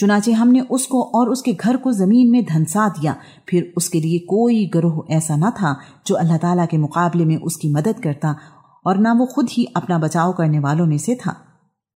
चुनाचे हमने उसको और उसके घर को ज़मीन में धनसा दिया। फिर उसके लिए कोई ग्रोह ऐसा न था जो अल्लाह ताला के मुकाबले में उसकी मदद करता और ना वो खुद ही अपना बचाव करने वालों में से था।